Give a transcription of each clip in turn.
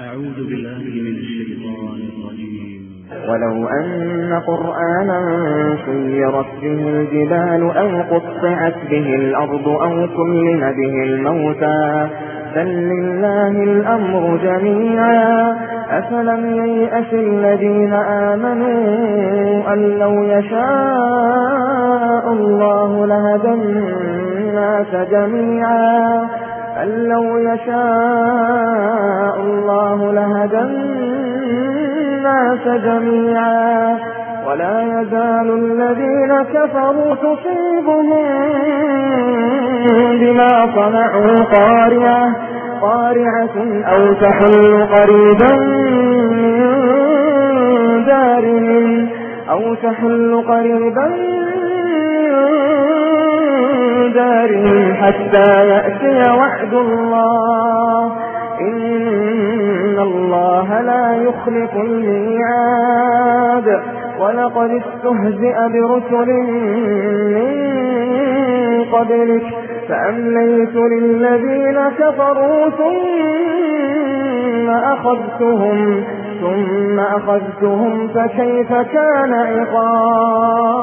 أعوذ بالله من الشيطان الرجيم. ولو أن قرآنا سيرت به الجبال أو قطعت به الأرض أو كلم به الموتى بل لله الأمر جميعا. أفلم ييأس الذين آمنوا أن لو يشاء الله لهدى الناس جميعا. أن لو يشاء الله لهدى الناس جميعا. ولا يزال الذين كفروا تصيبهم بما صنعوا قارعة قارعة أو تحل قريبا من دارهم أو تحل قريبا دارهم حتى يأتي وعد الله. إن الله لا يخلق الميعاد. ولقد استهزئ برسل من قبلك فأمليت للذين كفروا ثم أخذتهم ثم أخذتهم فكيف كان عقاب؟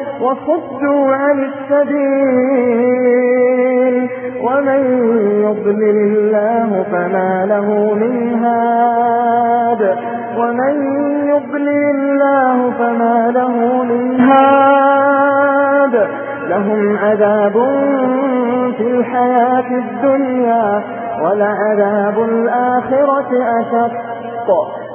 وصدوا عن السبيل. ومن يضلل الله فما له من هاد. ومن يضلل الله فما له من هاد. لهم عذاب في الحياة الدنيا ولعذاب الآخرة أشق.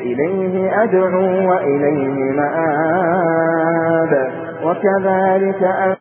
إليه أدعو وإليه مآب. وكذلك أن